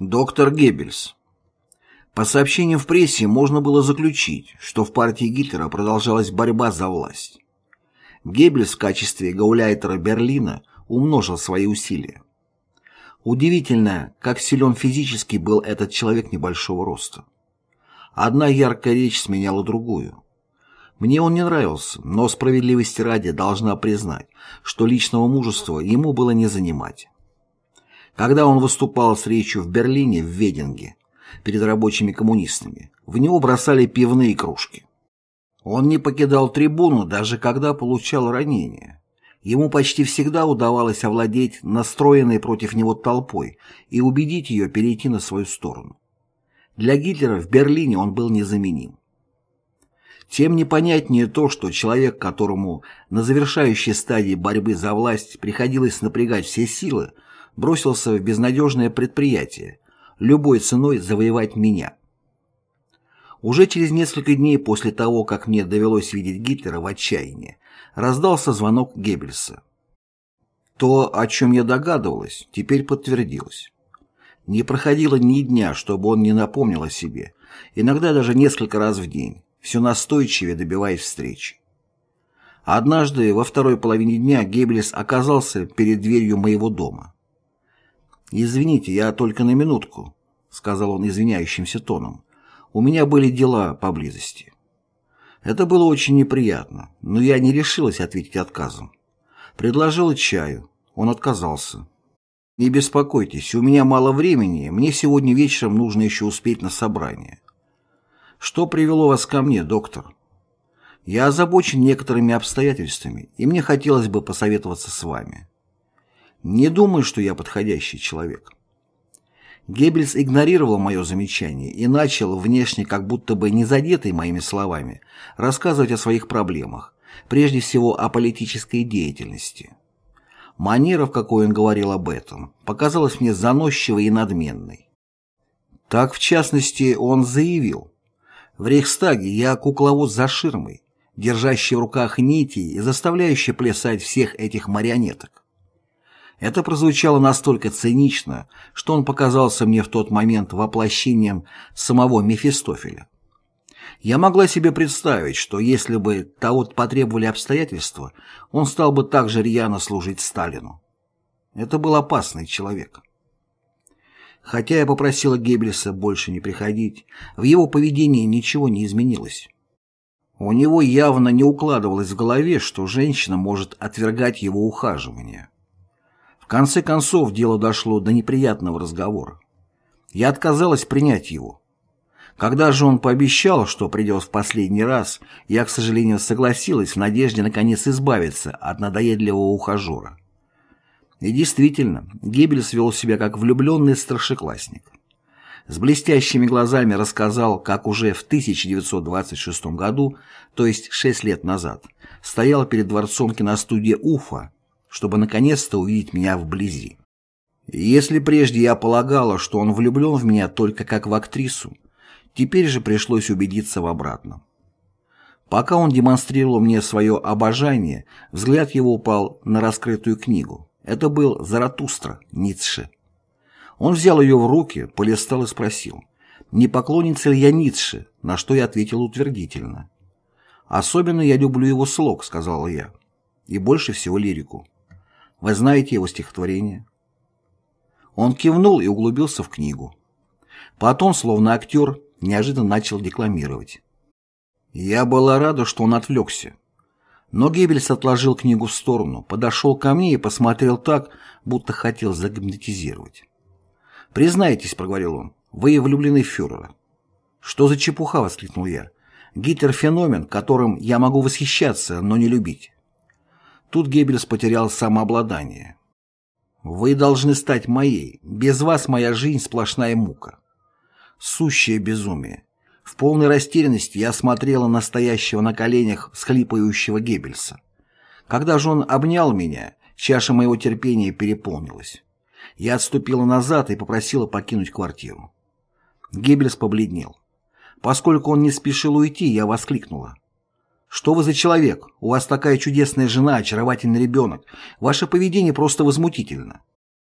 Доктор Геббельс. По сообщениям в прессе можно было заключить, что в партии Гитлера продолжалась борьба за власть. Геббельс в качестве гауляйтера Берлина умножил свои усилия. Удивительно, как силен физически был этот человек небольшого роста. Одна яркая речь сменяла другую. Мне он не нравился, но справедливости ради должна признать, что личного мужества ему было не занимать. Когда он выступал с речью в Берлине, в Вединге, перед рабочими коммунистами, в него бросали пивные кружки. Он не покидал трибуну, даже когда получал ранения. Ему почти всегда удавалось овладеть настроенной против него толпой и убедить ее перейти на свою сторону. Для Гитлера в Берлине он был незаменим. Тем непонятнее то, что человек, которому на завершающей стадии борьбы за власть приходилось напрягать все силы, бросился в безнадежное предприятие, любой ценой завоевать меня. Уже через несколько дней после того, как мне довелось видеть Гитлера в отчаянии, раздался звонок Геббельса. То, о чем я догадывалась, теперь подтвердилось. Не проходило ни дня, чтобы он не напомнил о себе, иногда даже несколько раз в день, все настойчивее добиваясь встречи. Однажды, во второй половине дня, Геббельс оказался перед дверью моего дома. «Извините, я только на минутку», — сказал он извиняющимся тоном. «У меня были дела поблизости». Это было очень неприятно, но я не решилась ответить отказом. Предложила чаю. Он отказался. «Не беспокойтесь, у меня мало времени, мне сегодня вечером нужно еще успеть на собрание». «Что привело вас ко мне, доктор?» «Я озабочен некоторыми обстоятельствами, и мне хотелось бы посоветоваться с вами». Не думаю, что я подходящий человек. Геббельс игнорировал мое замечание и начал, внешне как будто бы не задетый моими словами, рассказывать о своих проблемах, прежде всего о политической деятельности. Манера, в какой он говорил об этом, показалась мне заносчивой и надменной. Так, в частности, он заявил, «В Рейхстаге я кукловод за ширмой, держащий в руках нити и заставляющий плясать всех этих марионеток. Это прозвучало настолько цинично, что он показался мне в тот момент воплощением самого Мефистофеля. Я могла себе представить, что если бы того потребовали обстоятельства, он стал бы так же рьяно служить Сталину. Это был опасный человек. Хотя я попросила Геббельса больше не приходить, в его поведении ничего не изменилось. У него явно не укладывалось в голове, что женщина может отвергать его ухаживание. В конце концов дело дошло до неприятного разговора. Я отказалась принять его. Когда же он пообещал, что придет в последний раз, я, к сожалению, согласилась в надежде наконец избавиться от надоедливого ухажера. И действительно, Геббельс вел себя как влюбленный старшеклассник. С блестящими глазами рассказал, как уже в 1926 году, то есть шесть лет назад, стоял перед дворцом киностудии «Уфа», чтобы наконец-то увидеть меня вблизи. Если прежде я полагала, что он влюблен в меня только как в актрису, теперь же пришлось убедиться в обратном. Пока он демонстрировал мне свое обожание, взгляд его упал на раскрытую книгу. Это был «Заратустра» Ницше. Он взял ее в руки, полистал и спросил, не поклонница ли я Ницше, на что я ответил утвердительно. «Особенно я люблю его слог», — сказал я, — «и больше всего лирику». Вы знаете его стихотворение?» Он кивнул и углубился в книгу. Потом, словно актер, неожиданно начал декламировать. Я была рада, что он отвлекся. Но Геббельс отложил книгу в сторону, подошел ко мне и посмотрел так, будто хотел загипнотизировать. «Признайтесь», — проговорил он, — «вы влюблены в фюрера». «Что за чепуха?» — воскликнул я. «Гитлер — феномен, которым я могу восхищаться, но не любить. Тут Геббельс потерял самообладание. «Вы должны стать моей. Без вас моя жизнь сплошная мука». Сущее безумие. В полной растерянности я смотрела на стоящего на коленях схлипающего Геббельса. Когда же он обнял меня, чаша моего терпения переполнилась. Я отступила назад и попросила покинуть квартиру. Геббельс побледнел. Поскольку он не спешил уйти, я воскликнула. Что вы за человек? У вас такая чудесная жена, очаровательный ребенок. Ваше поведение просто возмутительно.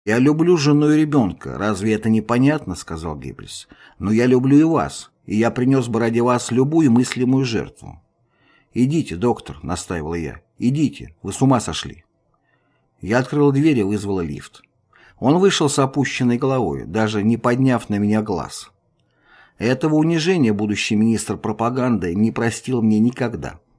«Я люблю жену и ребенка. Разве это непонятно?» — сказал Геббельс. «Но я люблю и вас, и я принес бы ради вас любую мыслимую жертву». «Идите, доктор», — настаивала я. «Идите, вы с ума сошли». Я открыла дверь и вызвала лифт. Он вышел с опущенной головой, даже не подняв на меня глаз. Этого унижения будущий министр пропаганды не простил мне никогда.